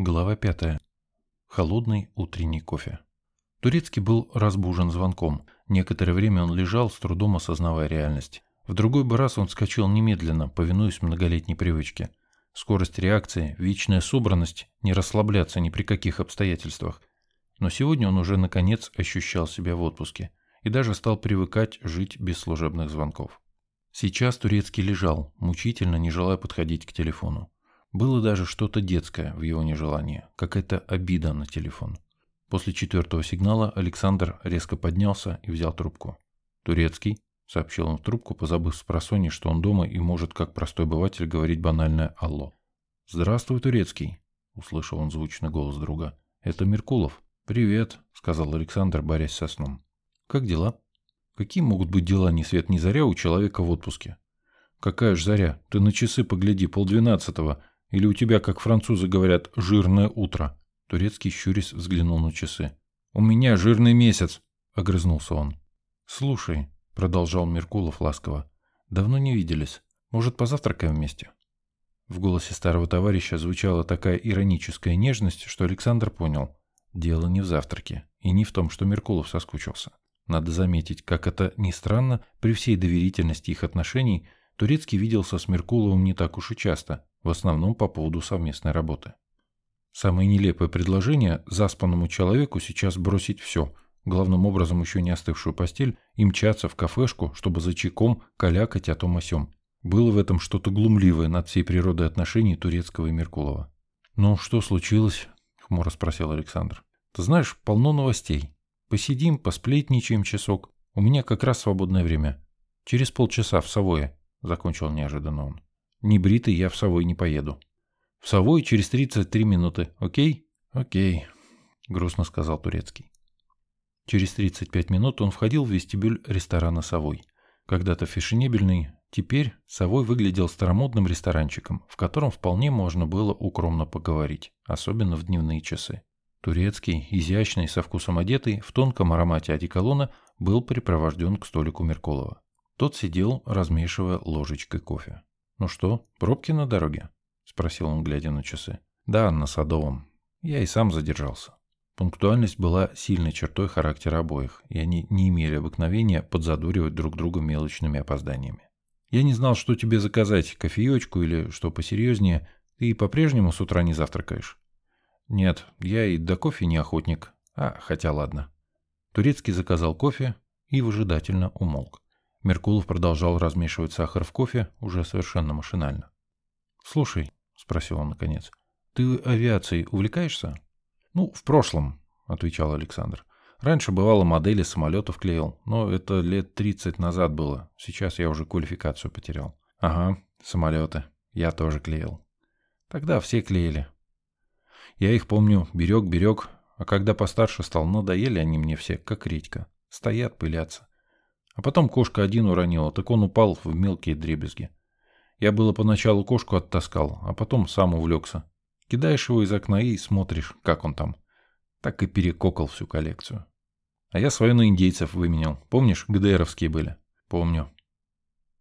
Глава пятая. Холодный утренний кофе. Турецкий был разбужен звонком. Некоторое время он лежал, с трудом осознавая реальность. В другой бы раз он вскочил немедленно, повинуясь многолетней привычке. Скорость реакции, вечная собранность, не расслабляться ни при каких обстоятельствах. Но сегодня он уже наконец ощущал себя в отпуске и даже стал привыкать жить без служебных звонков. Сейчас Турецкий лежал, мучительно не желая подходить к телефону. Было даже что-то детское в его нежелании, какая-то обида на телефон. После четвертого сигнала Александр резко поднялся и взял трубку. «Турецкий», — сообщил он в трубку, позабыв с просони, что он дома и может, как простой обыватель, говорить банальное «Алло». «Здравствуй, Турецкий», — услышал он звучный голос друга. «Это Меркулов». «Привет», — сказал Александр, борясь со сном. «Как дела?» «Какие могут быть дела ни свет ни заря у человека в отпуске?» «Какая ж заря? Ты на часы погляди, полдвенадцатого, или у тебя, как французы говорят, жирное утро?» Турецкий щурясь взглянул на часы. «У меня жирный месяц!» — огрызнулся он. «Слушай», — продолжал Меркулов ласково, — «давно не виделись. Может, позавтракаем вместе?» В голосе старого товарища звучала такая ироническая нежность, что Александр понял. Дело не в завтраке и не в том, что Меркулов соскучился. Надо заметить, как это ни странно, при всей доверительности их отношений, Турецкий виделся с Меркуловым не так уж и часто, в основном по поводу совместной работы. Самое нелепое предложение заспанному человеку сейчас бросить все, главным образом еще не остывшую постель, и мчаться в кафешку, чтобы за чайком калякать о том о сём. Было в этом что-то глумливое над всей природой отношений Турецкого и Меркулова. «Ну, что случилось?» — хмуро спросил Александр. «Ты знаешь, полно новостей. Посидим, посплетничаем часок. У меня как раз свободное время. Через полчаса в Савое», — закончил неожиданно он. Не бритый я в Совой не поеду. В Совой через 33 минуты, окей? Окей, грустно сказал Турецкий. Через 35 минут он входил в вестибюль ресторана «Совой». Когда-то фешенебельный, теперь «Совой» выглядел старомодным ресторанчиком, в котором вполне можно было укромно поговорить, особенно в дневные часы. Турецкий, изящный, со вкусом одетый, в тонком аромате одеколона, был припровожден к столику Меркулова. Тот сидел, размешивая ложечкой кофе. «Ну что, пробки на дороге?» — спросил он, глядя на часы. «Да, на Садовом. Я и сам задержался». Пунктуальность была сильной чертой характера обоих, и они не имели обыкновения подзадуривать друг друга мелочными опозданиями. «Я не знал, что тебе заказать, кофеечку или что посерьезнее. Ты по-прежнему с утра не завтракаешь?» «Нет, я и до кофе не охотник. А, хотя ладно». Турецкий заказал кофе и выжидательно умолк. Меркулов продолжал размешивать сахар в кофе уже совершенно машинально. «Слушай», — спросил он наконец, — «ты авиацией увлекаешься?» «Ну, в прошлом», — отвечал Александр. «Раньше бывало модели самолетов клеил, но это лет 30 назад было. Сейчас я уже квалификацию потерял». «Ага, самолеты. Я тоже клеил». «Тогда все клеили». Я их помню, берег-берег, а когда постарше стал, надоели они мне все, как редька. Стоят, пылятся. А потом кошка один уронила, так он упал в мелкие дребезги. Я было поначалу кошку оттаскал, а потом сам увлекся. Кидаешь его из окна и смотришь, как он там. Так и перекокал всю коллекцию. А я свою на индейцев выменял. Помнишь, ГДРовские были? Помню.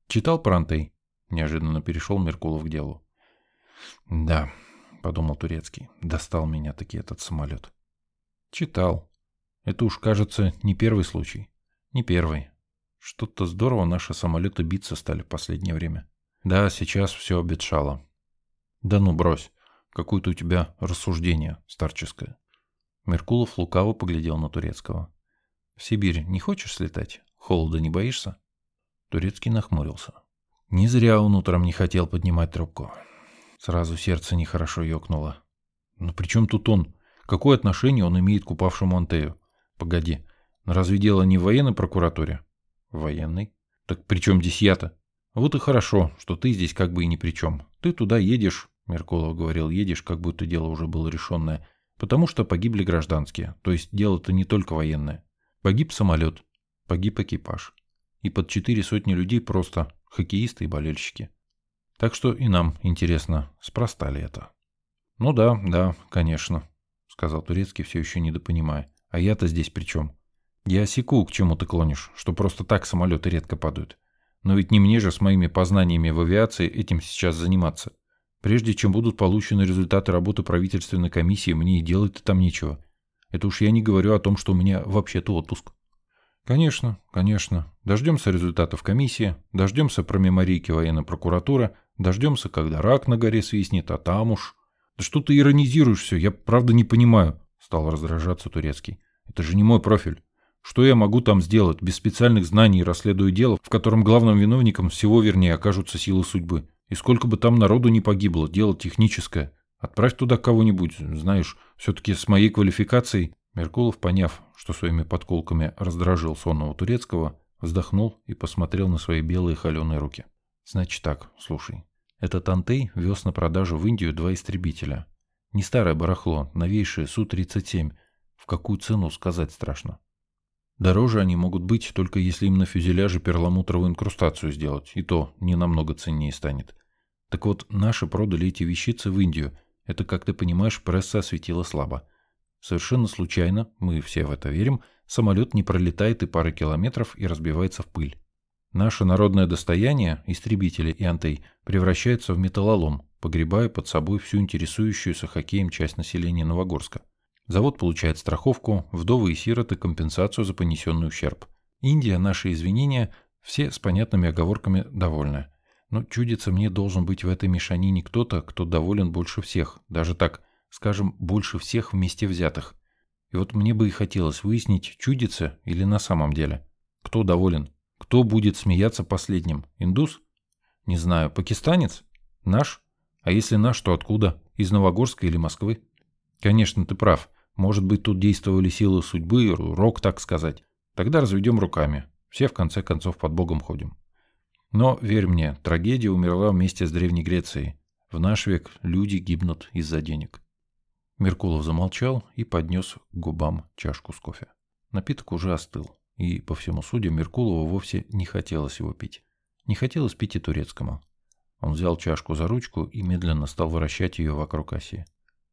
Читал про Антей? Неожиданно перешел Меркулов к делу. Да, подумал Турецкий. Достал меня таки этот самолет. Читал. Это уж, кажется, не первый случай. Не первый. Что-то здорово наши самолеты биться стали в последнее время. Да, сейчас все обетшало. Да ну брось. Какое-то у тебя рассуждение старческое. Меркулов лукаво поглядел на Турецкого. В Сибирь не хочешь слетать? Холода не боишься? Турецкий нахмурился. Не зря он утром не хотел поднимать трубку. Сразу сердце нехорошо ёкнуло. Но при чем тут он? Какое отношение он имеет к упавшему Антею? Погоди, разве дело не в военной прокуратуре? Военный? Так при чем здесь я-то? Вот и хорошо, что ты здесь как бы и ни при чем. Ты туда едешь, Меркулов говорил, едешь, как будто дело уже было решенное, потому что погибли гражданские, то есть дело-то не только военное. Погиб самолет, погиб экипаж. И под четыре сотни людей просто хоккеисты и болельщики. Так что и нам интересно, спроста ли это. Ну да, да, конечно, сказал Турецкий, все еще недопонимая. А я-то здесь при чем? Я осеку, к чему ты клонишь, что просто так самолеты редко падают. Но ведь не мне же с моими познаниями в авиации этим сейчас заниматься. Прежде чем будут получены результаты работы правительственной комиссии, мне и делать-то там нечего. Это уж я не говорю о том, что у меня вообще-то отпуск. Конечно, конечно. Дождемся результатов комиссии, дождемся промеморийки военной прокуратуры, дождемся, когда рак на горе свистнет, а там уж... Да что ты иронизируешь все, я правда не понимаю, стал раздражаться Турецкий. Это же не мой профиль. Что я могу там сделать, без специальных знаний, расследуя дело, в котором главным виновником всего вернее окажутся силы судьбы? И сколько бы там народу не погибло, дело техническое. Отправь туда кого-нибудь, знаешь, все-таки с моей квалификацией. Меркулов, поняв, что своими подколками раздражил сонного турецкого, вздохнул и посмотрел на свои белые холеные руки. Значит так, слушай. Этот Антей вез на продажу в Индию два истребителя. Не старое барахло, новейшее Су-37. В какую цену сказать страшно. Дороже они могут быть, только если им на фюзеляже перламутровую инкрустацию сделать, и то не намного ценнее станет. Так вот, наши продали эти вещицы в Индию. Это, как ты понимаешь, пресса осветила слабо. Совершенно случайно, мы все в это верим, самолет не пролетает и пары километров и разбивается в пыль. Наше народное достояние, истребители и антей, превращается в металлолом, погребая под собой всю интересующуюся хоккеем часть населения Новогорска. Завод получает страховку, вдовы и сироты компенсацию за понесенный ущерб. Индия, наши извинения, все с понятными оговорками довольны. Но чудится мне должен быть в этой мешанине кто-то, кто доволен больше всех, даже так, скажем, больше всех вместе взятых. И вот мне бы и хотелось выяснить, чудится или на самом деле. Кто доволен? Кто будет смеяться последним? Индус? Не знаю, пакистанец? Наш? А если наш, то откуда? Из Новогорска или Москвы? Конечно, ты прав. Может быть, тут действовали силы судьбы, рок, так сказать. Тогда разведем руками. Все, в конце концов, под Богом ходим. Но, верь мне, трагедия умерла вместе с Древней Грецией. В наш век люди гибнут из-за денег. Меркулов замолчал и поднес к губам чашку с кофе. Напиток уже остыл, и, по всему судя, Меркулову вовсе не хотелось его пить. Не хотелось пить и турецкому. Он взял чашку за ручку и медленно стал вращать ее вокруг оси.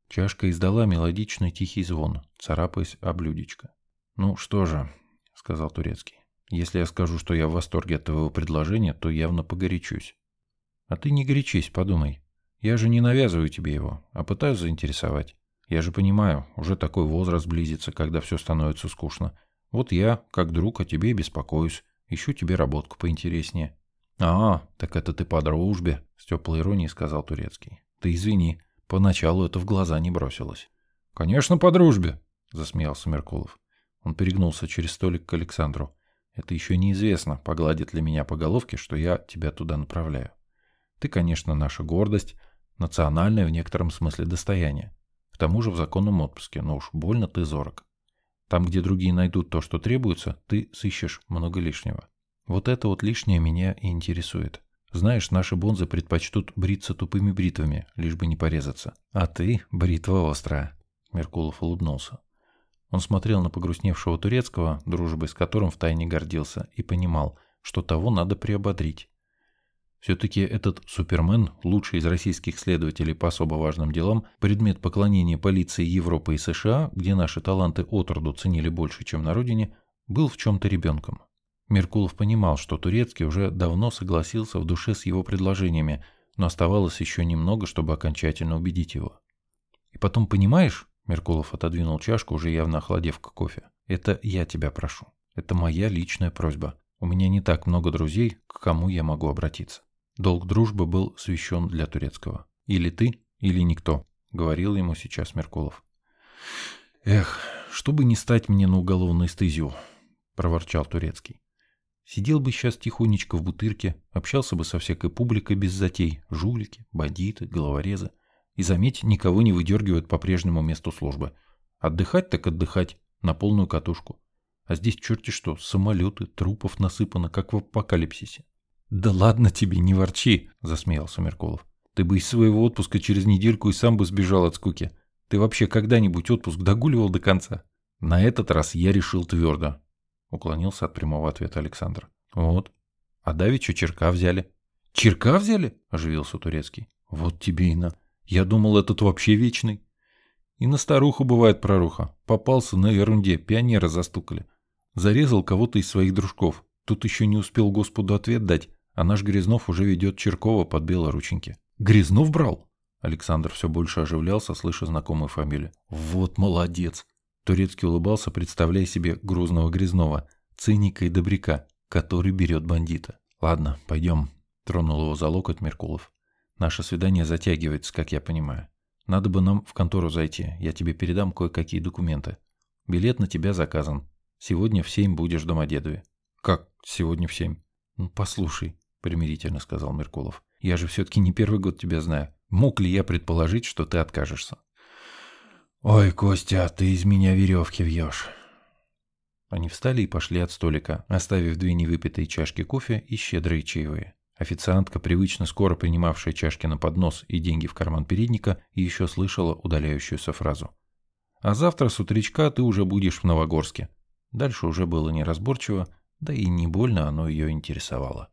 Чашка издала мелодичный тихий звон, царапаясь об блюдечко. «Ну что же», — сказал Турецкий, — «если я скажу, что я в восторге от твоего предложения, то явно погорячусь». «А ты не горячись, подумай. Я же не навязываю тебе его, а пытаюсь заинтересовать. Я же понимаю, уже такой возраст близится, когда все становится скучно. Вот я, как друг, о тебе беспокоюсь, ищу тебе работку поинтереснее». «А, так это ты по дружбе», — с теплой иронией сказал Турецкий. «Ты извини, Поначалу это в глаза не бросилось. «Конечно, по дружбе», — засмеялся Меркулов. Он перегнулся через столик к Александру. «Это еще неизвестно, погладит ли меня по головке, что я тебя туда направляю. Ты, конечно, наша гордость, национальное в некотором смысле достояние. К тому же в законном отпуске, но уж больно ты зорок. Там, где другие найдут то, что требуется, ты сыщешь много лишнего. Вот это вот лишнее меня и интересует. Знаешь, наши бонзы предпочтут бриться тупыми бритвами, лишь бы не порезаться. А ты — бритва острая. Меркулов улыбнулся. Он смотрел на погрустневшего турецкого, дружбой с которым втайне гордился, и понимал, что того надо приободрить. Все-таки этот Супермен, лучший из российских следователей по особо важным делам, предмет поклонения полиции Европы и США, где наши таланты отроду ценили больше, чем на родине, был в чем-то ребенком. Меркулов понимал, что Турецкий уже давно согласился в душе с его предложениями, но оставалось еще немного, чтобы окончательно убедить его. «И потом, понимаешь...» — Меркулов отодвинул чашку, уже явно охладев к кофе. «Это я тебя прошу. Это моя личная просьба. У меня не так много друзей, к кому я могу обратиться. Долг дружбы был священ для Турецкого. Или ты, или никто», — говорил ему сейчас Меркулов. «Эх, чтобы не стать мне на уголовную стезю», — проворчал Турецкий. Сидел бы сейчас тихонечко в бутырке, общался бы со всякой публикой без затей, жулики, бандиты, головорезы. И, заметь, никого не выдергивают по прежнему месту службы. Отдыхать так отдыхать, на полную катушку. А здесь черти что, самолеты, трупов насыпано, как в апокалипсисе. «Да ладно тебе, не ворчи!» – засмеялся Меркулов. «Ты бы из своего отпуска через недельку и сам бы сбежал от скуки. Ты вообще когда-нибудь отпуск догуливал до конца?» На этот раз я решил твердо. Уклонился от прямого ответа Александр. Вот. А давеча черка взяли. Черка взяли? Оживился Турецкий. Вот тебе и на. Я думал, этот вообще вечный. И на старуху бывает проруха. Попался на ерунде, пионера застукали. Зарезал кого-то из своих дружков. Тут еще не успел Господу ответ дать, а наш Грязнов уже ведет Черкова под белорученьки. Грязнов брал? Александр все больше оживлялся, слыша знакомую фамилию. «Вот молодец!» Турецкий улыбался, представляя себе грузного грязного, циника и добряка, который берет бандита. «Ладно, пойдем», — тронул его за локоть Меркулов. «Наше свидание затягивается, как я понимаю. Надо бы нам в контору зайти, я тебе передам кое-какие документы. Билет на тебя заказан. Сегодня в семь будешь в Домодедове». «Как сегодня в семь?» «Ну, послушай», — примирительно сказал Меркулов. «Я же все-таки не первый год тебя знаю. Мог ли я предположить, что ты откажешься?» «Ой, Костя, ты из меня веревки вьешь». Они встали и пошли от столика, оставив две невыпитые чашки кофе и щедрые чаевые. Официантка, привычно скоро принимавшая чашки на поднос и деньги в карман передника, еще слышала удаляющуюся фразу. «А завтра с утречка ты уже будешь в Новогорске». Дальше уже было неразборчиво, да и не больно оно ее интересовало.